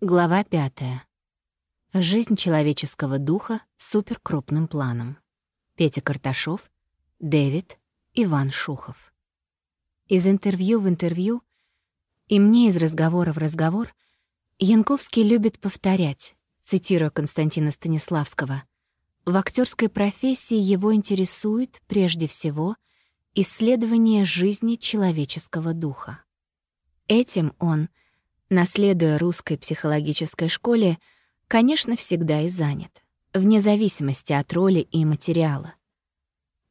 Глава пятая. Жизнь человеческого духа суперкрупным планом. Петя Карташов, Дэвид, Иван Шухов. Из интервью в интервью и мне из разговора в разговор Янковский любит повторять, цитируя Константина Станиславского, в актерской профессии его интересует прежде всего исследование жизни человеческого духа. Этим он — наследуя русской психологической школе, конечно, всегда и занят, вне зависимости от роли и материала.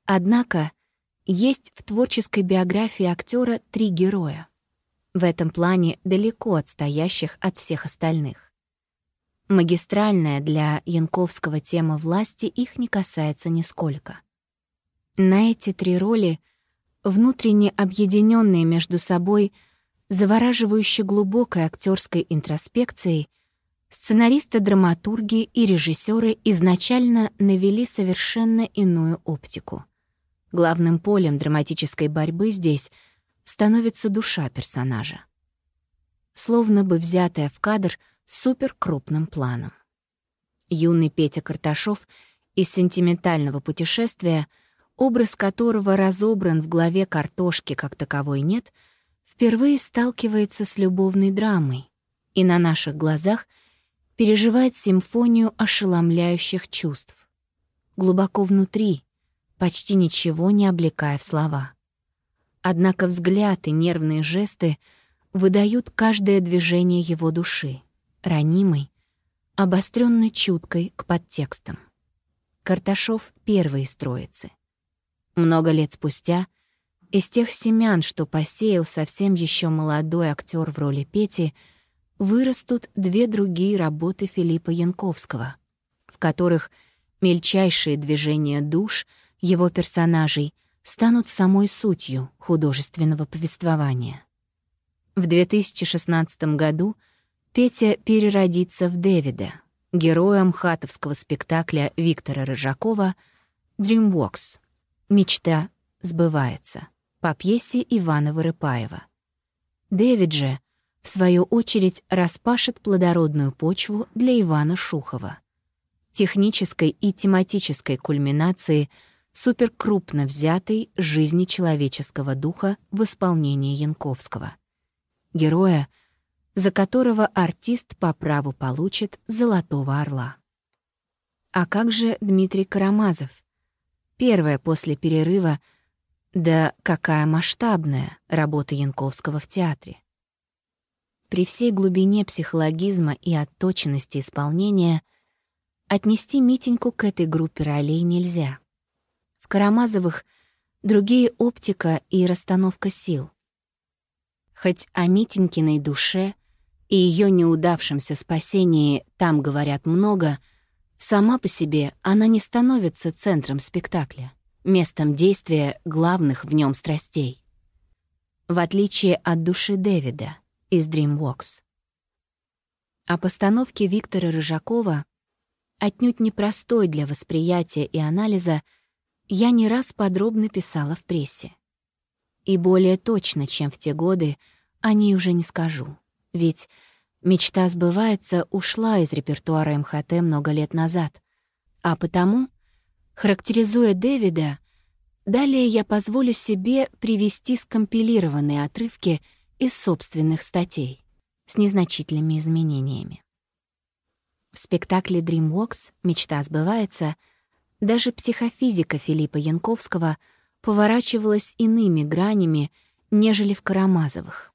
Однако есть в творческой биографии актера три героя, в этом плане далеко отстоящих от всех остальных. Магистральная для Янковского тема власти их не касается нисколько. На эти три роли, внутренне объединенные между собой — завораживающе глубокой актерской интроспекцией, сценаристы-драматурги и режиссеры изначально навели совершенно иную оптику. Главным полем драматической борьбы здесь становится душа персонажа. Словно бы взятая в кадр суперкрупным планом. Юный Петя Карташов из сентиментального путешествия, образ которого разобран в главе картошки как таковой нет — впервые сталкивается с любовной драмой и на наших глазах переживает симфонию ошеломляющих чувств. Глубоко внутри, почти ничего не облекая в слова. Однако взгляд и нервные жесты выдают каждое движение его души, ранимой, обостренно чуткой к подтекстам. Карташов первый из. Много лет спустя из тех семян, что посеял совсем еще молодой актер в роли Пети, вырастут две другие работы Филиппа Янковского, в которых мельчайшие движения душ его персонажей станут самой сутью художественного повествования. В 2016 году Петя переродится в Дэвида, героем хатовского спектакля Виктора Рыжакова «Dreamworks» — «Мечта сбывается» по пьесе Ивана Вырыпаева. Дэвид же, в свою очередь, распашет плодородную почву для Ивана Шухова. Технической и тематической кульминации суперкрупно взятой жизни человеческого духа в исполнении Янковского. Героя, за которого артист по праву получит «Золотого орла». А как же Дмитрий Карамазов? Первое после перерыва — да какая масштабная работа Янковского в театре. При всей глубине психологизма и отточенности исполнения отнести Митеньку к этой группе ролей нельзя. В Карамазовых другие оптика и расстановка сил. Хоть о Митенькиной душе и ее неудавшемся спасении там говорят много, сама по себе она не становится центром спектакля местом действия главных в нем страстей. В отличие от души Дэвида из DreamWorks. О постановке Виктора Рыжакова, отнюдь непростой для восприятия и анализа, я не раз подробно писала в прессе. И более точно, чем в те годы, о ней уже не скажу. Ведь «Мечта сбывается» ушла из репертуара МХТ много лет назад, а потому Характеризуя Дэвида, далее я позволю себе привести скомпилированные отрывки из собственных статей с незначительными изменениями. В спектакле DreamWorks «Мечта сбывается» даже психофизика Филиппа Янковского поворачивалась иными гранями, нежели в Карамазовых.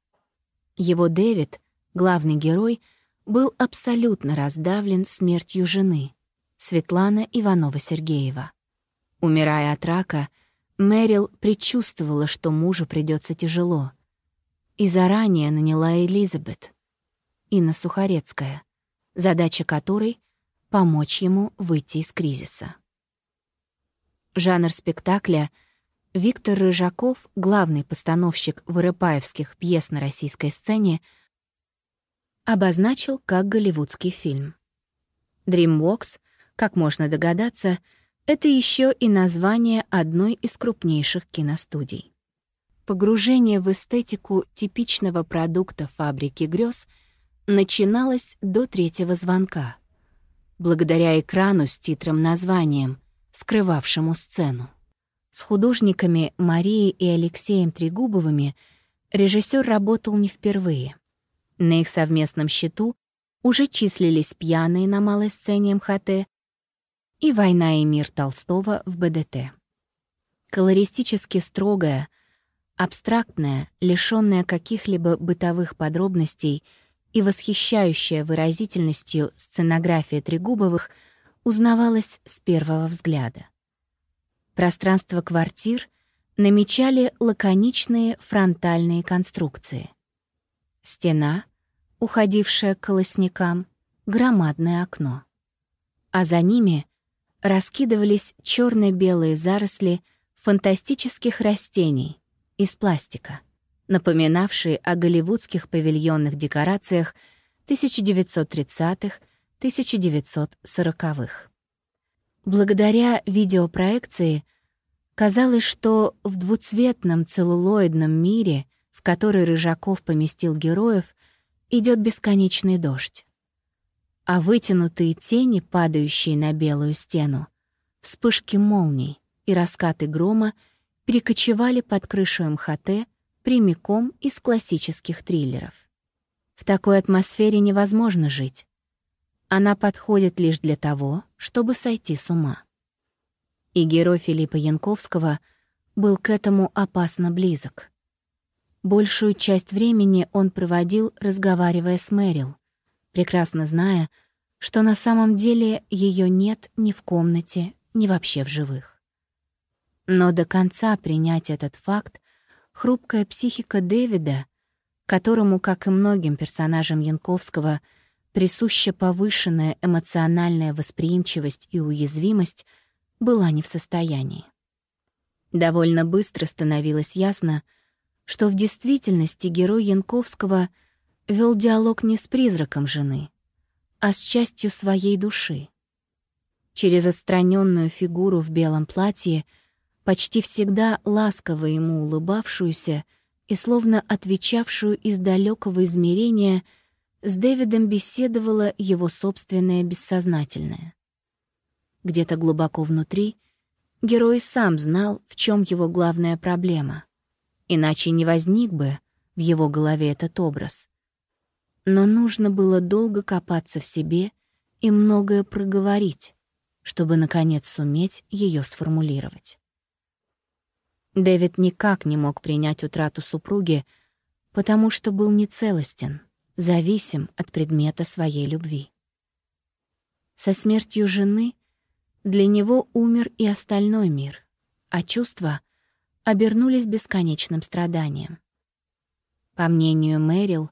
Его Дэвид, главный герой, был абсолютно раздавлен смертью жены — Светлана Иванова-Сергеева. Умирая от рака, Мэрил предчувствовала, что мужу придется тяжело, и заранее наняла Элизабет, Инна Сухарецкая, задача которой — помочь ему выйти из кризиса. Жанр спектакля Виктор Рыжаков, главный постановщик вырыпаевских пьес на российской сцене, обозначил как голливудский фильм. DreamWorks — как можно догадаться, это еще и название одной из крупнейших киностудий. Погружение в эстетику типичного продукта фабрики грез начиналась до третьего звонка, благодаря экрану с титром-названием, скрывавшему сцену. С художниками Марией и Алексеем Трегубовыми режиссер работал не впервые. На их совместном счету уже числились «Пьяные» на малой сцене МХТ и «Война и мир» Толстого в БДТ. Колористически строгая, абстрактная, лишённая каких-либо бытовых подробностей и восхищающая выразительностью сценография Трегубовых узнавалась с первого взгляда. Пространство квартир намечали лаконичные фронтальные конструкции. Стена, уходившая к колосникам, громадное окно. А за ними раскидывались черно белые заросли фантастических растений из пластика, напоминавшие о голливудских павильонных декорациях 1930-1940-х. Благодаря видеопроекции казалось, что в двуцветном целлулоидном мире, в который Рыжаков поместил героев, идет бесконечный дождь. А вытянутые тени, падающие на белую стену, вспышки молний и раскаты грома перекочевали под крышу МХТ прямиком из классических триллеров. В такой атмосфере невозможно жить. Она подходит лишь для того, чтобы сойти с ума. И герой Филиппа Янковского был к этому опасно близок. Большую часть времени он проводил, разговаривая с Мэрил, прекрасно зная, что на самом деле ее нет ни в комнате, ни вообще в живых. Но до конца принять этот факт хрупкая психика Дэвида, которому, как и многим персонажам Янковского, присуща повышенная эмоциональная восприимчивость и уязвимость, была не в состоянии. Довольно быстро становилось ясно, что в действительности герой Янковского вел диалог не с призраком жены, а с частью своей души. Через отстраненную фигуру в белом платье, почти всегда ласково ему улыбавшуюся и словно отвечавшую из далекого измерения — с Дэвидом беседовало его собственное бессознательное. Где-то глубоко внутри герой сам знал, в чем его главная проблема. Иначе не возник бы в его голове этот образ. Но нужно было долго копаться в себе и многое проговорить, чтобы, наконец, суметь ее сформулировать. Дэвид никак не мог принять утрату супруги, потому что был нецелостен — зависим от предмета своей любви. Со смертью жены для него умер и остальной мир, а чувства обернулись бесконечным страданием. По мнению Мэрил,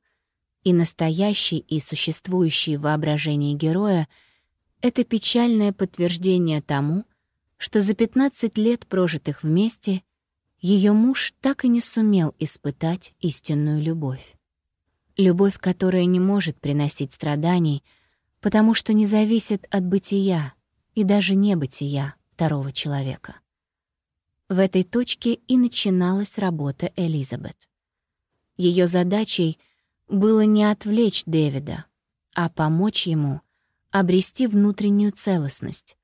и настоящий, и существующий в воображении героя — это печальное подтверждение тому, что за 15 лет, прожитых вместе, ее муж так и не сумел испытать истинную любовь. Любовь, которая не может приносить страданий, потому что не зависит от бытия и даже небытия второго человека. В этой точке и начиналась работа Элизабет. Ее задачей было не отвлечь Дэвида, а помочь ему обрести внутреннюю целостность,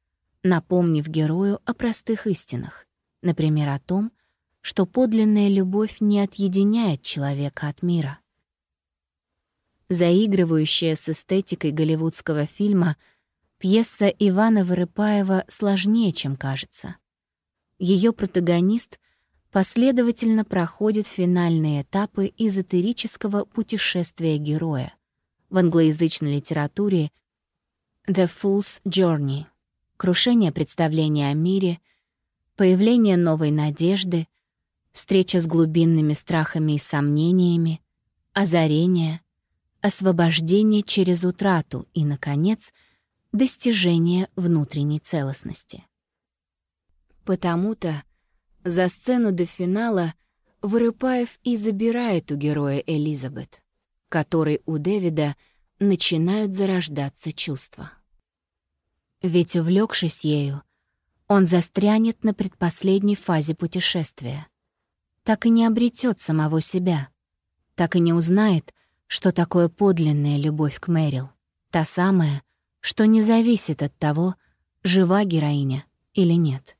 напомнив герою о простых истинах, например, о том, что подлинная любовь не отъединяет человека от мира — заигрывающая с эстетикой голливудского фильма, пьеса Ивана Вырыпаева сложнее, чем кажется. Ее протагонист последовательно проходит финальные этапы эзотерического путешествия героя. В англоязычной литературе «The Fool's Journey» — крушение представления о мире, появление новой надежды, встреча с глубинными страхами и сомнениями, озарение — освобождение через утрату и, наконец, достижение внутренней целостности. Потому-то за сцену до финала Вырыпаев и забирает у героя Элизабет, которой у Дэвида начинают зарождаться чувства. Ведь, увлекшись ею, он застрянет на предпоследней фазе путешествия. Так и не обретет самого себя, так и не узнает, что такое подлинная любовь к Мэрил, та самая, что не зависит от того, жива героиня или нет.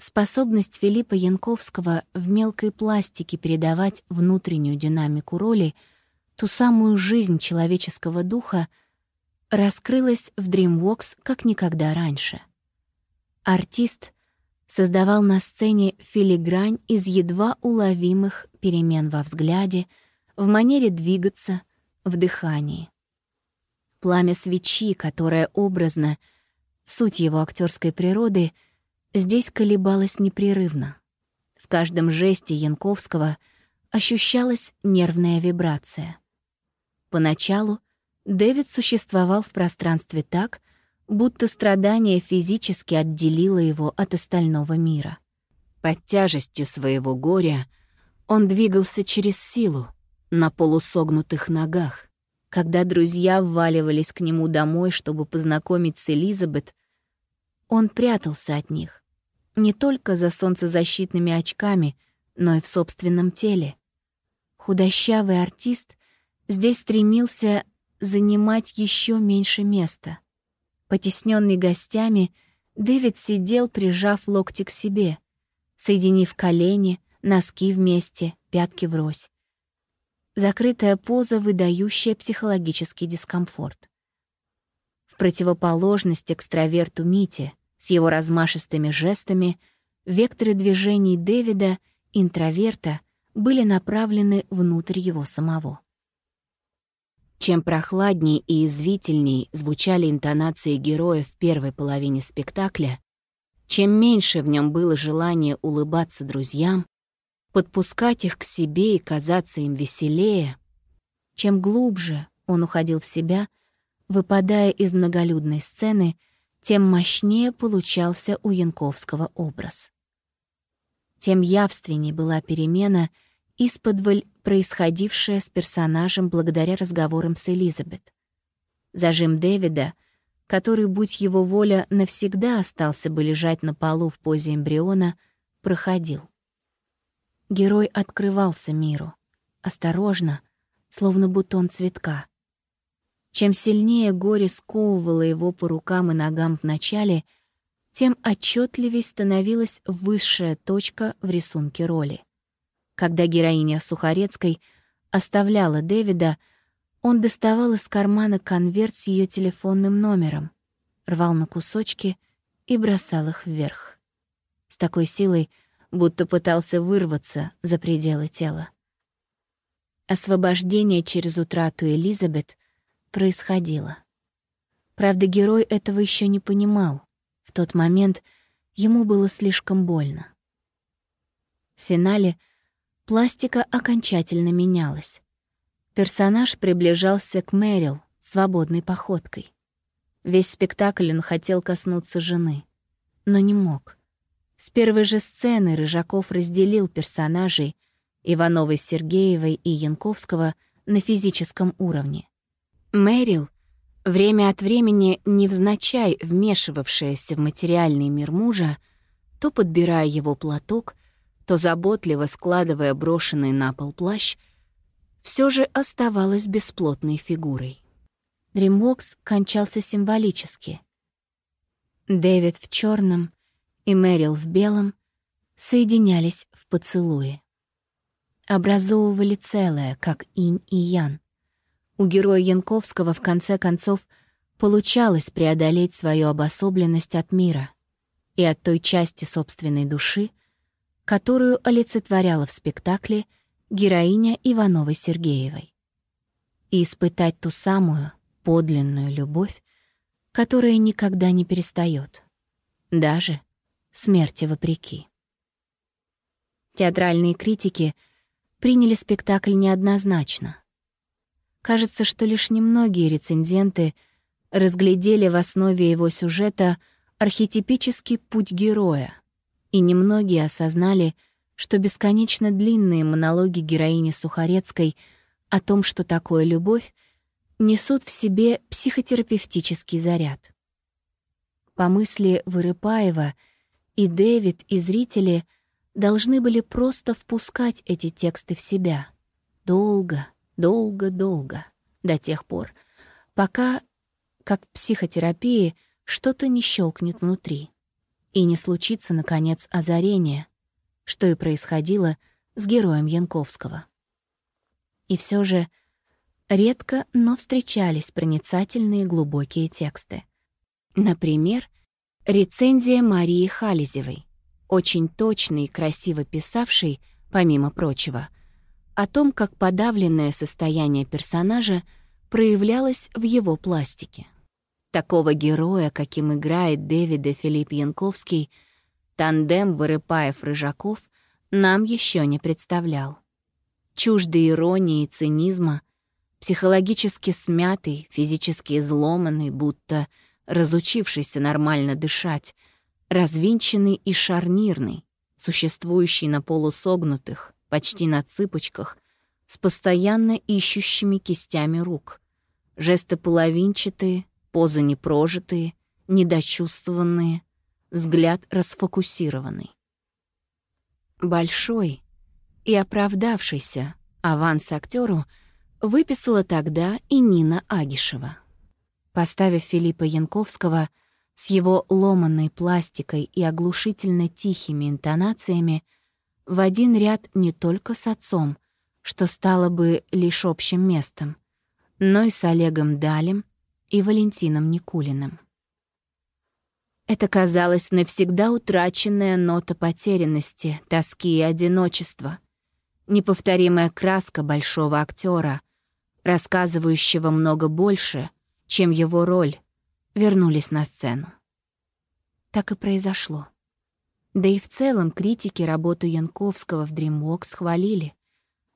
Способность Филиппа Янковского в мелкой пластике передавать внутреннюю динамику роли, ту самую жизнь человеческого духа, раскрылась в DreamWorks как никогда раньше. Артист создавал на сцене филигрань из едва уловимых перемен во взгляде, в манере двигаться, в дыхании. Пламя свечи, которое образно, суть его актерской природы — здесь колебалась непрерывно. В каждом жесте Янковского ощущалась нервная вибрация. Поначалу Дэвид существовал в пространстве так, будто страдание физически отделило его от остального мира. Под тяжестью своего горя он двигался через силу, на полусогнутых ногах. Когда друзья вваливались к нему домой, чтобы познакомить с Элизабет, он прятался от них, не только за солнцезащитными очками, но и в собственном теле. Худощавый артист здесь стремился занимать еще меньше места. Потесненный гостями, Дэвид сидел, прижав локти к себе, соединив колени, носки вместе, пятки врозь. Закрытая поза, выдающая психологический дискомфорт. В противоположность экстраверту Мите — с его размашистыми жестами векторы движений Дэвида, интроверта, были направлены внутрь его самого. Чем прохладней и извительней звучали интонации героя в первой половине спектакля, чем меньше в нем было желания улыбаться друзьям, подпускать их к себе и казаться им веселее, чем глубже он уходил в себя, выпадая из многолюдной сцены — тем мощнее получался у Янковского образ. Тем явственней была перемена, исподволь происходившая с персонажем благодаря разговорам с Элизабет. Зажим Дэвида, который, будь его воля, навсегда остался бы лежать на полу в позе эмбриона, проходил. Герой открывался миру, осторожно, словно бутон цветка. Чем сильнее горе сковывало его по рукам и ногам вначале, тем отчетливей становилась высшая точка в рисунке роли. Когда героиня Сухарецкой оставляла Дэвида, он доставал из кармана конверт с ее телефонным номером, рвал на кусочки и бросал их вверх. С такой силой, будто пытался вырваться за пределы тела. Освобождение через утрату Элизабет происходило. Правда, герой этого еще не понимал. В тот момент ему было слишком больно. В финале пластика окончательно менялась. Персонаж приближался к Мэрил свободной походкой. Весь спектакль он хотел коснуться жены, но не мог. С первой же сцены Рыжаков разделил персонажей Ивановой Сергеевой и Янковского на физическом уровне. Мэрил, время от времени невзначай вмешивавшаяся в материальный мир мужа, то подбирая его платок, то заботливо складывая брошенный на пол плащ, все же оставалась бесплотной фигурой. Дримбокс кончался символически. Дэвид в черном и Мэрил в белом соединялись в поцелуе. Образовывали целое, как инь и ян. У героя Янковского в конце концов получалось преодолеть свою обособленность от мира и от той части собственной души, которую олицетворяла в спектакле героиня Ивановой Сергеевой. И испытать ту самую подлинную любовь, которая никогда не перестает, даже смерти вопреки. Театральные критики приняли спектакль неоднозначно. Кажется, что лишь немногие рецензенты разглядели в основе его сюжета архетипический путь героя, и немногие осознали, что бесконечно длинные монологи героини Сухарецкой о том, что такое любовь, несут в себе психотерапевтический заряд. По мысли Вырыпаева, и Дэвид, и зрители должны были просто впускать эти тексты в себя. Долго, Долго-долго, до тех пор, пока, как в психотерапии, что-то не щелкнет внутри и не случится, наконец, озарение, что и происходило с героем Янковского. И все же редко, но встречались проницательные глубокие тексты. Например, рецензия Марии Хализевой, очень точно и красиво писавшей, помимо прочего, о том, как подавленное состояние персонажа проявлялось в его пластике. Такого героя, каким играет Дэвида Филипп Янковский, тандем Вырыпаев-Рыжаков нам еще не представлял. Чуждый иронии и цинизма, психологически смятый, физически изломанный, будто разучившийся нормально дышать, развинченный и шарнирный, существующий на полусогнутых, почти на цыпочках, с постоянно ищущими кистями рук. Жесты половинчатые, позы непрожитые, недочувствованные, взгляд расфокусированный. Большой и оправдавшийся аванс актеру выписала тогда и Нина Агишева. Поставив Филиппа Янковского с его ломанной пластикой и оглушительно тихими интонациями в один ряд не только с отцом, что стало бы лишь общим местом, но и с Олегом Далем и Валентином Никулиным. Это казалось навсегда утраченная нота потерянности, тоски и одиночества. Неповторимая краска большого актера, рассказывающего много больше, чем его роль, вернулись на сцену. Так и произошло. Да и в целом критики работу Янковского в DreamWorks хвалили.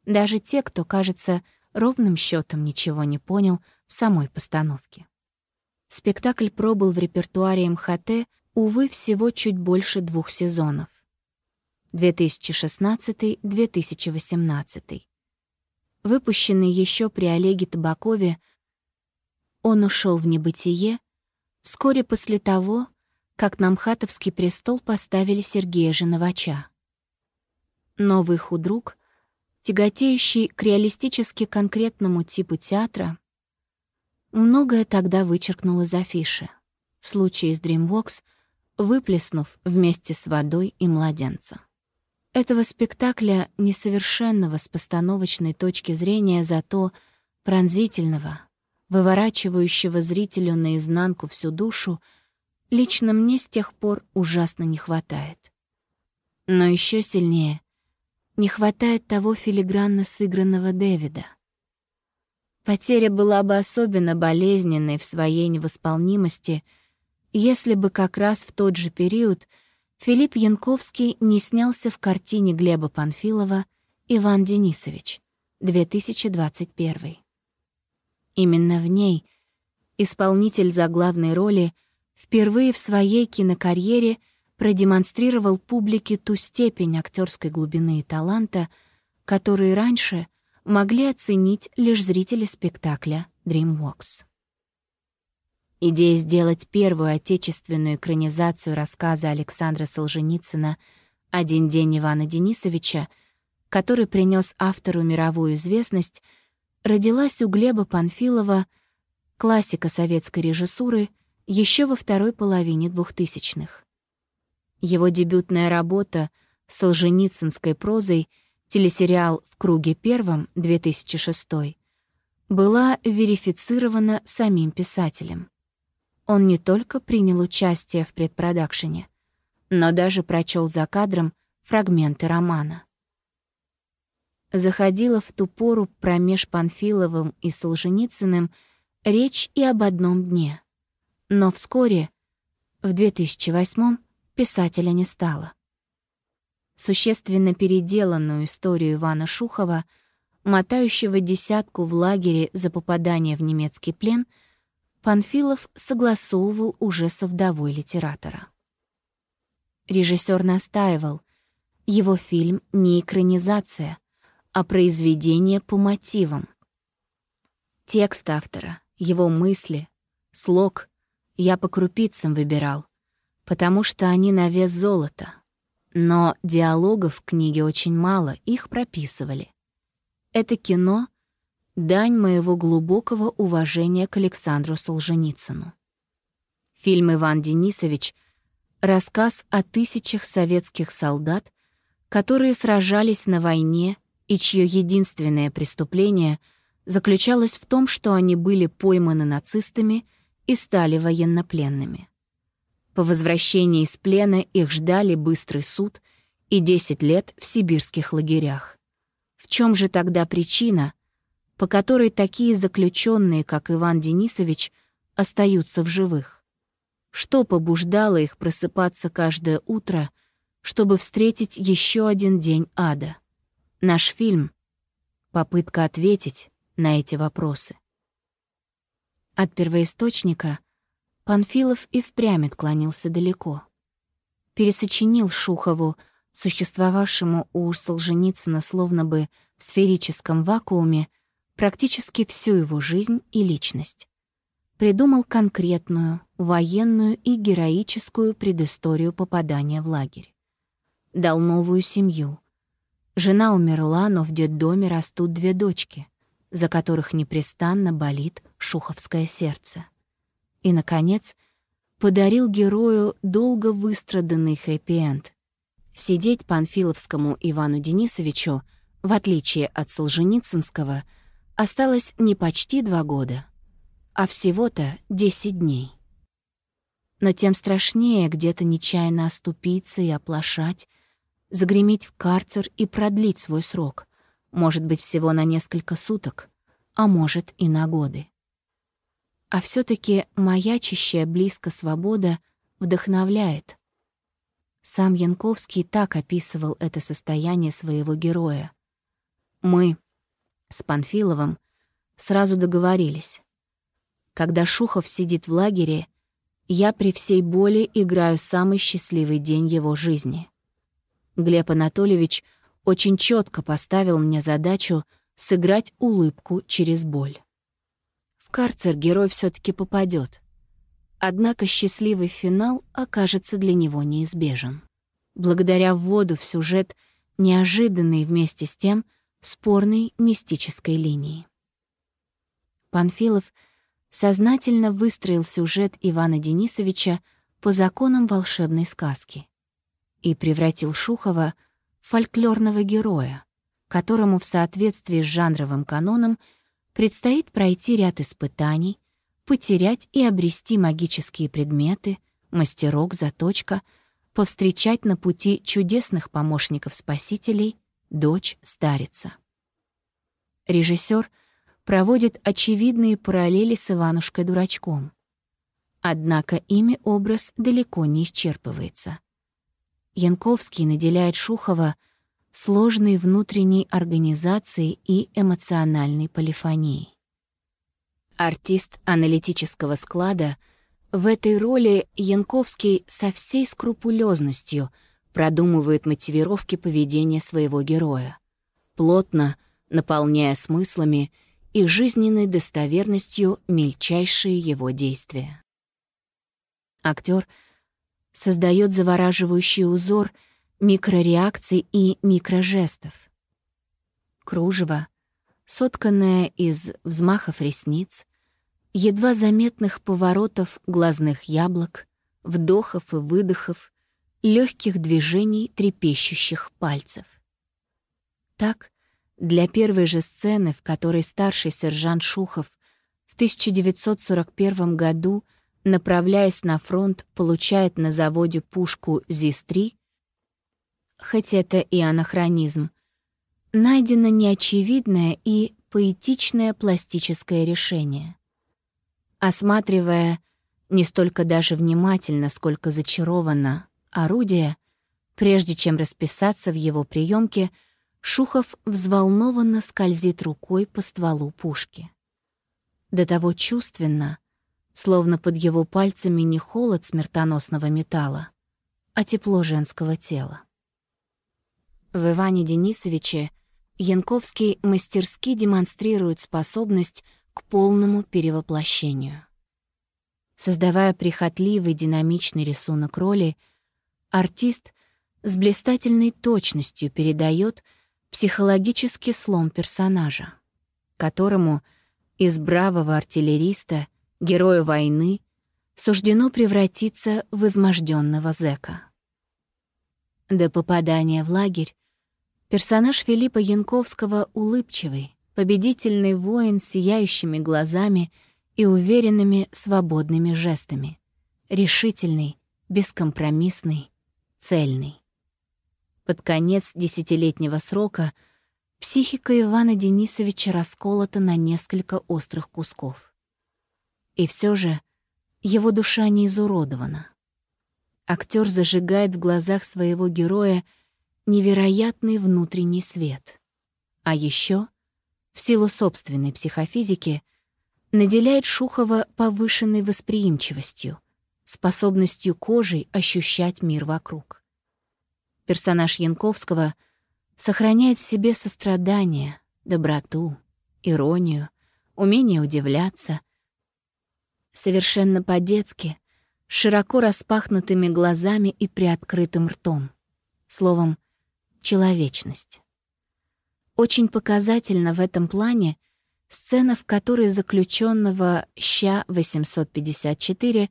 Даже те, кто, кажется, ровным счетом ничего не понял в самой постановке. Спектакль пробыл в репертуаре МХТ, увы, всего чуть больше двух сезонов. 2016-2018. Выпущенный еще при Олеге Табакове, он ушел в небытие вскоре после того, как на Мхатовский престол поставили Сергея Женовача. Новый худрук, тяготеющий к реалистически конкретному типу театра, Многое тогда вычеркнул из афиши. В случае с DreamWorks выплеснув вместе с водой и младенца. Этого спектакля, несовершенного с постановочной точки зрения, зато пронзительного, выворачивающего зрителю наизнанку всю душу, лично мне с тех пор ужасно не хватает. Но еще сильнее не хватает того филигранно сыгранного Дэвида. Потеря была бы особенно болезненной в своей невосполнимости, если бы как раз в тот же период Филипп Янковский не снялся в картине Глеба Панфилова «Иван Денисович» 2021. Именно в ней исполнитель заглавной роли впервые в своей кинокарьере продемонстрировал публике ту степень актерской глубины и таланта, которые раньше — могли оценить лишь зрители спектакля DreamWorks. Идея сделать первую отечественную экранизацию рассказа Александра Солженицына «Один день Ивана Денисовича», который принес автору мировую известность, родилась у Глеба Панфилова, классика советской режиссуры, еще во второй половине двухтысячных. Его дебютная работа с солженицынской прозой — телесериал «В круге первом» 2006 была верифицирована самим писателем. Он не только принял участие в предпродакшене, но даже прочел за кадром фрагменты романа. Заходила в ту пору промеж Панфиловым и Солженицыным речь и об одном дне. Но вскоре, в 2008 писателя не стало существенно переделанную историю Ивана Шухова, мотающего десятку в лагере за попадание в немецкий плен, Панфилов согласовывал уже со вдовой литератора. Режиссер настаивал, его фильм не экранизация, а произведение по мотивам. Текст автора, его мысли, слог я по крупицам выбирал, потому что они на вес золота, но диалогов в книге очень мало, их прописывали. Это кино дань моего глубокого уважения к Александру Солженицыну. Фильм «Иван Денисович» — рассказ о тысячах советских солдат, которые сражались на войне и чье единственное преступление заключалось в том, что они были пойманы нацистами и стали военнопленными. По возвращении из плена их ждали быстрый суд и 10 лет в сибирских лагерях. В чем же тогда причина, по которой такие заключенные, как Иван Денисович, остаются в живых? Что побуждало их просыпаться каждое утро, чтобы встретить еще один день ада? Наш фильм — попытка ответить на эти вопросы. От первоисточника Панфилов и впрямь отклонился далеко. Пересочинил Шухову, существовавшему у Солженицына словно бы в сферическом вакууме, практически всю его жизнь и личность. Придумал конкретную, военную и героическую предысторию попадания в лагерь. Дал новую семью. Жена умерла, но в детдоме растут две дочки, за которых непрестанно болит шуховское сердце и, наконец, подарил герою долго выстраданный хэппи-энд. Сидеть Панфиловскому Ивану Денисовичу, в отличие от Солженицынского, осталось не почти два года, а всего-то десять дней. Но тем страшнее где-то нечаянно оступиться и оплошать, загреметь в карцер и продлить свой срок, может быть, всего на несколько суток, а может и на годы. А все таки маячащая близко свобода вдохновляет. Сам Янковский так описывал это состояние своего героя. Мы с Панфиловым сразу договорились. Когда Шухов сидит в лагере, я при всей боли играю самый счастливый день его жизни. Глеб Анатольевич очень четко поставил мне задачу сыграть улыбку через боль карцер герой все таки попадет. Однако счастливый финал окажется для него неизбежен. Благодаря вводу в сюжет неожиданной вместе с тем спорной мистической линии. Панфилов сознательно выстроил сюжет Ивана Денисовича по законам волшебной сказки и превратил Шухова в фольклорного героя, которому в соответствии с жанровым каноном — предстоит пройти ряд испытаний, потерять и обрести магические предметы, мастерок, заточка, повстречать на пути чудесных помощников-спасителей, дочь, старица. Режиссер проводит очевидные параллели с Иванушкой-дурачком. Однако ими образ далеко не исчерпывается. Янковский наделяет Шухова — сложной внутренней организацией и эмоциональной полифонией. Артист аналитического склада в этой роли Янковский со всей скрупулезностью продумывает мотивировки поведения своего героя, плотно наполняя смыслами и жизненной достоверностью мельчайшие его действия. Актер создает завораживающий узор — микрореакций и микрожестов. Кружево, сотканное из взмахов ресниц, едва заметных поворотов глазных яблок, вдохов и выдохов, легких движений трепещущих пальцев. Так, для первой же сцены, в которой старший сержант Шухов в 1941 году, направляясь на фронт, получает на заводе пушку ЗИС-3, хоть это и анахронизм, найдено неочевидное и поэтичное пластическое решение. Осматривая не столько даже внимательно, сколько зачарованно орудие, прежде чем расписаться в его приемке, Шухов взволнованно скользит рукой по стволу пушки. До того чувственно, словно под его пальцами не холод смертоносного металла, а тепло женского тела. В Иване Денисовиче Янковский мастерски демонстрирует способность к полному перевоплощению. Создавая прихотливый динамичный рисунок роли, артист с блистательной точностью передает психологический слом персонажа. которому из бравого артиллериста, героя войны, суждено превратиться в изможденного зэка. До попадания в лагерь персонаж Филиппа Янковского улыбчивый, победительный воин с сияющими глазами и уверенными свободными жестами, решительный, бескомпромиссный, цельный. Под конец десятилетнего срока психика Ивана Денисовича расколота на несколько острых кусков. И все же его душа не изуродована. Актер зажигает в глазах своего героя невероятный внутренний свет. А еще, в силу собственной психофизики, наделяет Шухова повышенной восприимчивостью, способностью кожей ощущать мир вокруг. Персонаж Янковского сохраняет в себе сострадание, доброту, иронию, умение удивляться. Совершенно по-детски, широко распахнутыми глазами и приоткрытым ртом. Словом, человечность. Очень показательно в этом плане сцена, в которой заключенного Ща-854,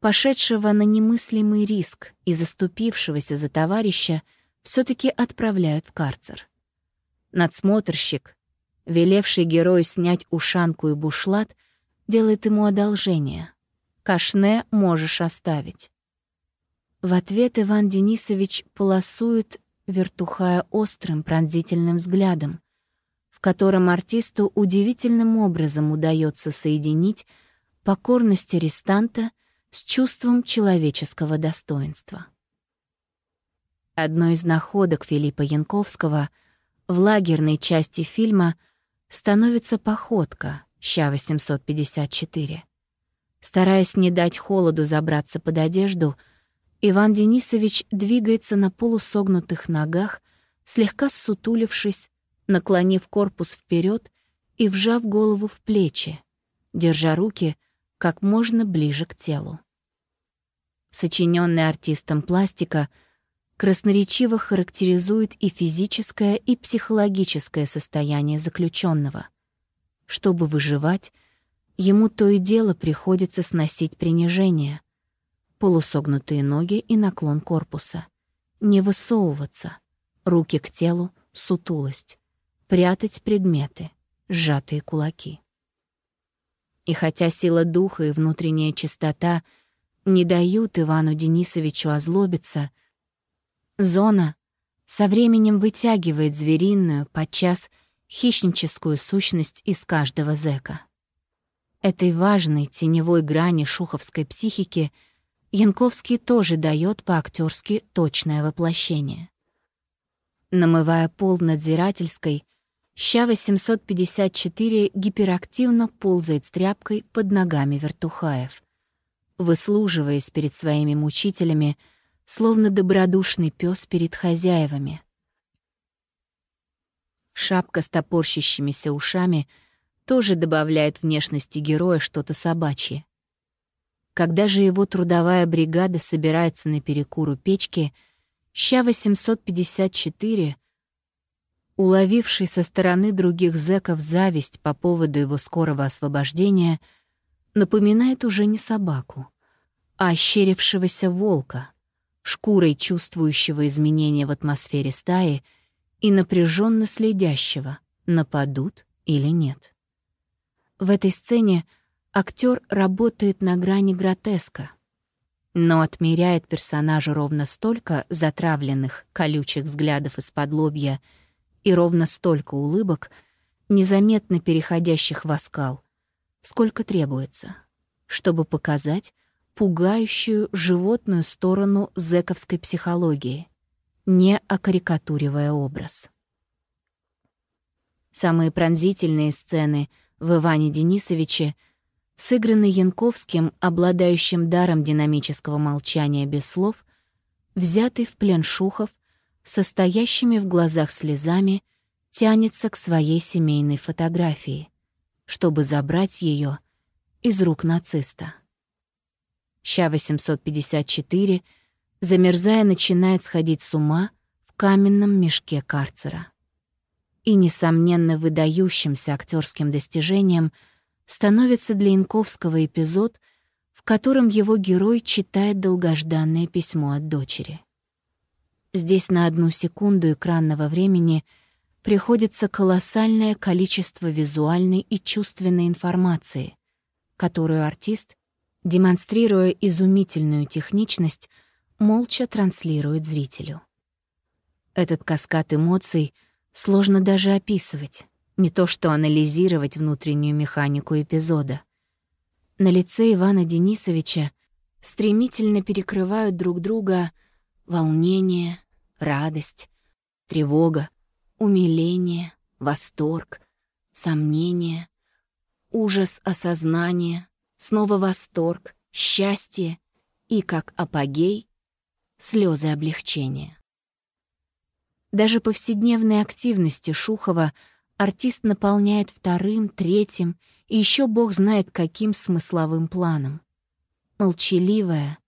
пошедшего на немыслимый риск и заступившегося за товарища, все таки отправляют в карцер. Надсмотрщик, велевший герою снять ушанку и бушлат, делает ему одолжение. «Кашне можешь оставить». В ответ Иван Денисович полосует вертухая острым пронзительным взглядом, в котором артисту удивительным образом удается соединить покорность арестанта с чувством человеческого достоинства. Одной из находок Филиппа Янковского в лагерной части фильма становится походка «Ща-854». Стараясь не дать холоду забраться под одежду, Иван Денисович двигается на полусогнутых ногах, слегка ссутулившись, наклонив корпус вперед и вжав голову в плечи, держа руки как можно ближе к телу. Сочиненная артистом пластика красноречиво характеризует и физическое, и психологическое состояние заключенного. Чтобы выживать, ему то и дело приходится сносить принижение — полусогнутые ноги и наклон корпуса. Не высовываться, руки к телу, сутулость, прятать предметы, сжатые кулаки. И хотя сила духа и внутренняя чистота не дают Ивану Денисовичу озлобиться, зона со временем вытягивает звериную, подчас хищническую сущность из каждого зэка. Этой важной теневой грани шуховской психики — Янковский тоже дает по-актерски точное воплощение. Намывая пол надзирательской, Ща-854 гиперактивно ползает с тряпкой под ногами вертухаев, выслуживаясь перед своими мучителями, словно добродушный пес перед хозяевами. Шапка с топорщащимися ушами тоже добавляет внешности героя что-то собачье. Когда же его трудовая бригада собирается на перекуру печки, Ща-854, уловивший со стороны других зэков зависть по поводу его скорого освобождения, напоминает уже не собаку, а ощерившегося волка, шкурой чувствующего изменения в атмосфере стаи и напряженно следящего, нападут или нет. В этой сцене — Актер работает на грани гротеска, но отмеряет персонажу ровно столько затравленных, колючих взглядов из-под лобья и ровно столько улыбок, незаметно переходящих в оскал, сколько требуется, чтобы показать пугающую животную сторону зэковской психологии, не окарикатуривая образ. Самые пронзительные сцены в Иване Денисовиче — сыгранный Янковским, обладающим даром динамического молчания без слов, взятый в плен Шухов, состоящими в глазах слезами, тянется к своей семейной фотографии, чтобы забрать ее из рук нациста. Ща-854, замерзая, начинает сходить с ума в каменном мешке карцера. и, несомненно, выдающимся актерским достижением становится для Янковского эпизод, в котором его герой читает долгожданное письмо от дочери. Здесь на одну секунду экранного времени приходится колоссальное количество визуальной и чувственной информации, которую артист, демонстрируя изумительную техничность, молча транслирует зрителю. Этот каскад эмоций сложно даже описывать, не то что анализировать внутреннюю механику эпизода. На лице Ивана Денисовича стремительно перекрывают друг друга волнение, радость, тревога, умиление, восторг, сомнение, ужас осознания, снова восторг, счастье и, как апогей, слезы облегчения. Даже повседневной активности Шухова артист наполняет вторым, третьим и еще бог знает каким смысловым планом. Молчаливое,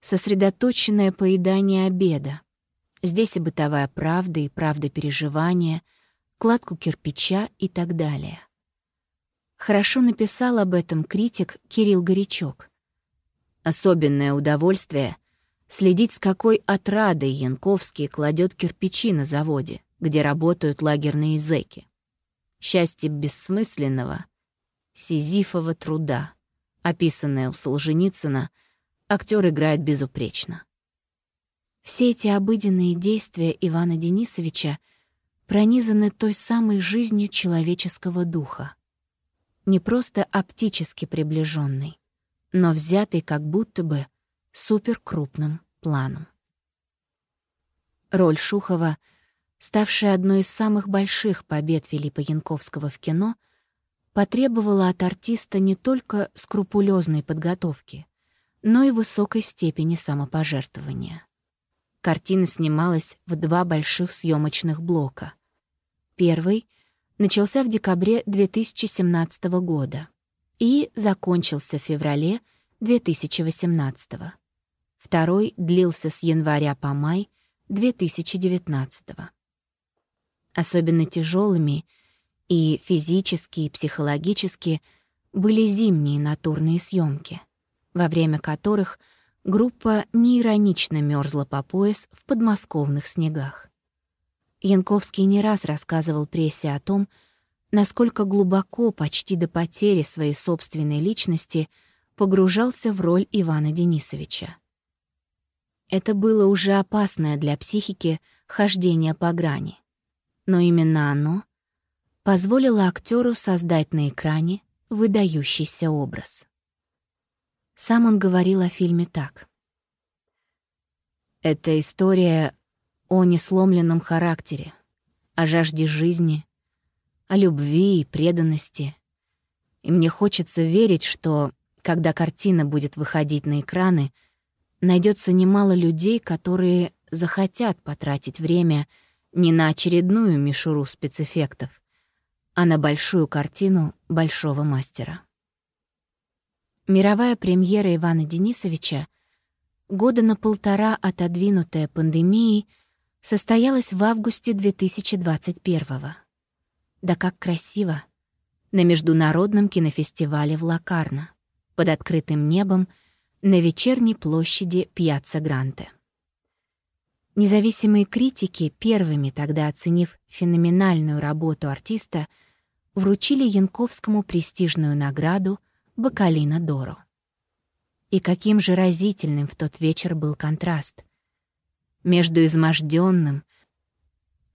сосредоточенное поедание обеда. Здесь и бытовая правда, и правда переживания, кладку кирпича и так далее. Хорошо написал об этом критик Кирилл Горячок. Особенное удовольствие следить, с какой отрадой Янковский кладет кирпичи на заводе, где работают лагерные зэки. Счастье бессмысленного, сизифова труда, описанное у Солженицына, актер играет безупречно. Все эти обыденные действия Ивана Денисовича пронизаны той самой жизнью человеческого духа. Не просто оптически приближенный, но взятый как будто бы — суперкрупным планом. Роль Шухова, ставшая одной из самых больших побед Филиппа Янковского в кино, потребовала от артиста не только скрупулезной подготовки, но и высокой степени самопожертвования. Картина снималась в два больших съемочных блока. Первый начался в декабре 2017 года и закончился в феврале 2018 года. Второй длился с января по май 2019 -го. Особенно тяжелыми и физически, и психологически были зимние натурные съемки, во время которых группа неиронично мерзла по пояс в подмосковных снегах. Янковский не раз рассказывал прессе о том, насколько глубоко, почти до потери своей собственной личности, погружался в роль Ивана Денисовича. Это было уже опасное для психики хождение по грани. Но именно оно позволило актеру создать на экране выдающийся образ. Сам он говорил о фильме так. «Это история о несломленном характере, о жажде жизни, о любви и преданности. И мне хочется верить, что, когда картина будет выходить на экраны — найдется немало людей, которые захотят потратить время не на очередную мишуру спецэффектов, а на большую картину большого мастера. Мировая премьера Ивана Денисовича, года на полтора отодвинутая пандемией, состоялась в августе 2021 -го. Да как красиво! На Международном кинофестивале в Лакарно, под открытым небом — на вечерней площади Пьяцца Гранте. Независимые критики, первыми тогда оценив феноменальную работу артиста, вручили Янковскому престижную награду Бакалина Доро. И каким же разительным в тот вечер был контраст. Между изможденным,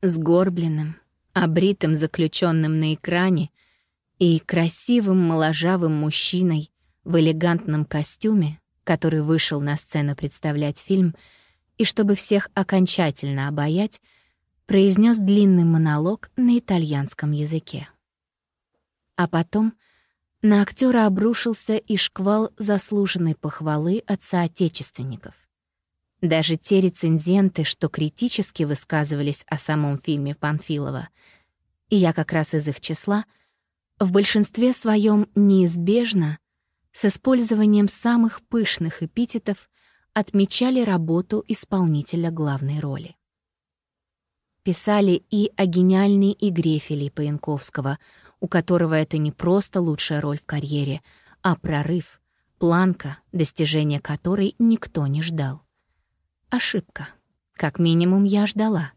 сгорбленным, обритым заключенным на экране и красивым моложавым мужчиной в элегантном костюме который вышел на сцену представлять фильм, и чтобы всех окончательно обаять, произнес длинный монолог на итальянском языке. А потом на актера обрушился и шквал заслуженной похвалы от соотечественников. Даже те рецензенты, что критически высказывались о самом фильме Панфилова, и я как раз из их числа, в большинстве своем неизбежно с использованием самых пышных эпитетов отмечали работу исполнителя главной роли. писали и о гениальной игре Филиппа Янковского, у которого это не просто лучшая роль в карьере, а прорыв, планка, достижения которой никто не ждал. Ошибка. Как минимум я ждала,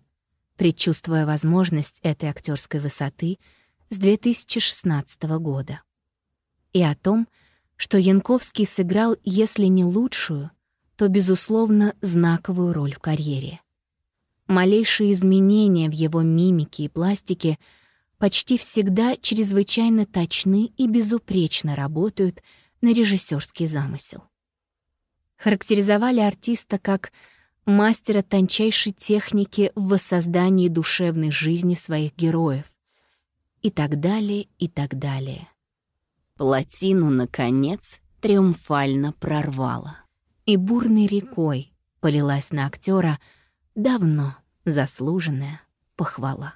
предчувствуя возможность этой актерской высоты с 2016 года. И о том, что Янковский сыграл, если не лучшую, то, безусловно, знаковую роль в карьере. Малейшие изменения в его мимике и пластике почти всегда чрезвычайно точны и безупречно работают на режиссерский замысел. Характеризовали артиста как мастера тончайшей техники в воссоздании душевной жизни своих героев. И так далее, и так далее. Плотину, наконец, триумфально прорвало. И бурной рекой полилась на актера давно заслуженная похвала.